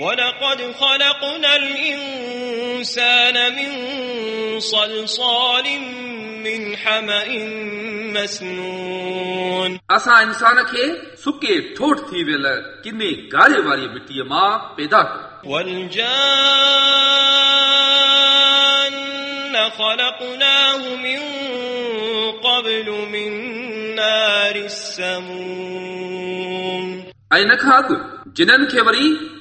ولقد خلقنا الإنسان من صلصال من حمأ مسنون असां इंसान खे सुके ठोठ थी वियल किने ॻाढ़े वारी मिटीअ मां पैदा कयो والجان خلقناه من قبل من نار السموم ऐं इन खां अॻु जिन्हनि खे वरी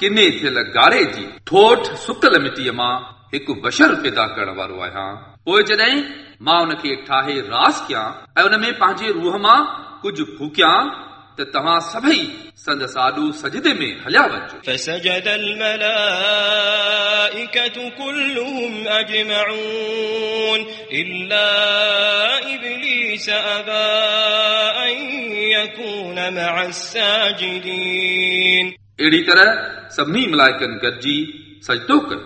किने थियल ॻाढ़े जी ठोठ सुकल मिटीअ मां हिकु बशर पैदा करण वारो आहियां पोइ जॾहिं मां उन खे ठाहे रास कयां ऐं उन में पंहिंजे रूह मां कुझु फूकियां त तव्हां सभई संदसि आॾो सजदे में हलिया वञिजो فسجد الملائكة كلهم أجمعون إلا إبليس أبى أن يكون مع الساجدين अहिड़ी तरह सभिनी मलाइकनि गॾिजी सजदो कयो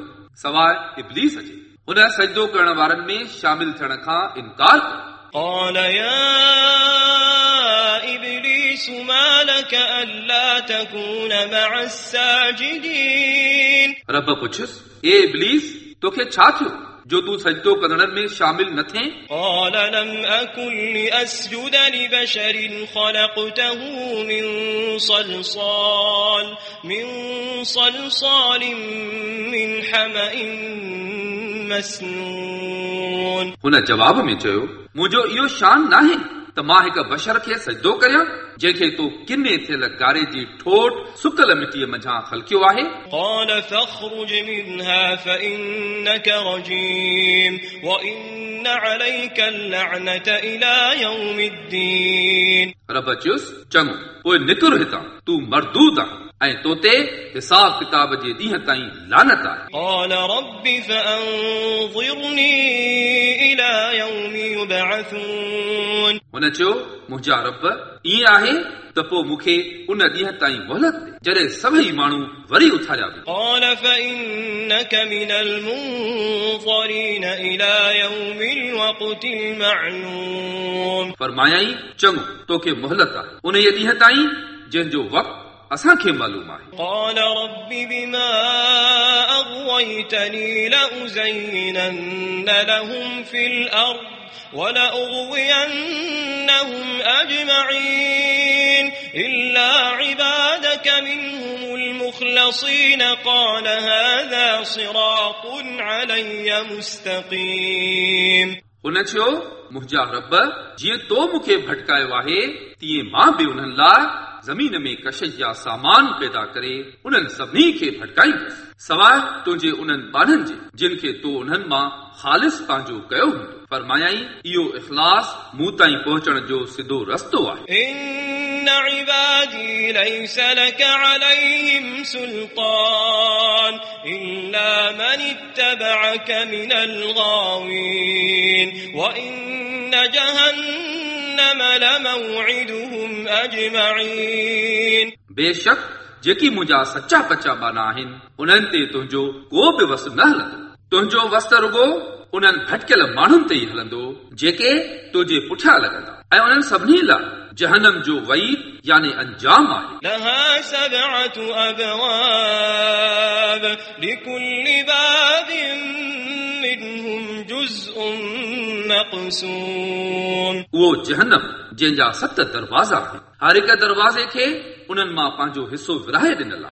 सवाइ इब्लीस जे हुन सजदो करण वारनि में शामिल थियण खां इनकार कयो قال يا إبليس ما لك ألا تكون مع الساجدين रब पुछियुसि ए इब्लीस तोखे छा थियो जो तूं सजदो करण में शामिल न थिए قال لم أكن لأسجد لبشر خلقته من صلصال من صلصال من حمأ مسنون हुन जवाब में चयो मुंहिंजो इहो शान नाहे त मां हिक बशर खे सजदो करियां जंहिंखे तूं किने थियल गारे जी ठोठ सुकल मिटीअ मंझां खलकियो आहे قال فاخرج منها فإنك رجيم وإن عليك اللعنة إلى يوم الدين रब चयुसि चङो पोइ निकिर हितां तूं मरदूद आहीं ऐं तो ते हिसाब किताब जे ॾींहं ताईं लानत आहे قال رب فأنظرني إلى يوم يبعثون हुन चयो मुंहिंजा रब ईअं आहे त पोइ मूंखे उन ॾींहं ताईं मोहलत ॾे जॾहिं सभई माण्हू वरी उथारिया वेंदा قال فإنك من المنظرين إلى يوم الوقت المعلوم फरमायाई चङो तोखे मोहलत आहे उन ॾींहं ताईं जंहिंजो वक़्तु असांखे मालूम आहे قال رب بما أغويتني لأزينن لهم في الأرض ولأغوينهم أجمعين إلا عبادك منهم المخلصين قال هذا صراط علي مستقيم हुन चयो मुंहिंजा रब जीअं तो मूंखे भटकायो आहे तीअं मां बि उन्हनि लाइ ज़मीन में कशिश जा सामान पैदा करे उन्हनि सभिनी खे भटकाईंदुसि सवाइ तुंहिंजे उन्हनि ॿारनि जे जिन खे तो उन्हनि मां ख़ालिस पंहिंजो कयो हूंदो फरमायाई इहो इख़लास मूं ताईं पहुचण जो सिधो रस्तो आहे إن عبادي ليس لك عليهم سلطان إلا من اتبعك من الغاوين وإن جهنم لموعدهم أجمعين बेशक جيڪي منهنجا سچا پچا بانا آهن انهن تي تنهنجو ڪو به وس نه هلندو. تنهنجو وس رڳو انهن ڀٽڪيل ماڻهن تي ئي هلندو جيڪي تنهنجي پٺيان لڳندا. ۽ انهن سڀني لاءِ جهنم جو وئيد يعني انجام آهي مقسوم उहो जहनम जंहिंजा सत दरवाज़ा आहिनि हर हिक दरवाज़े खे उन्हनि मां पंहिंजो हिसो विराहे ॾिनल आहे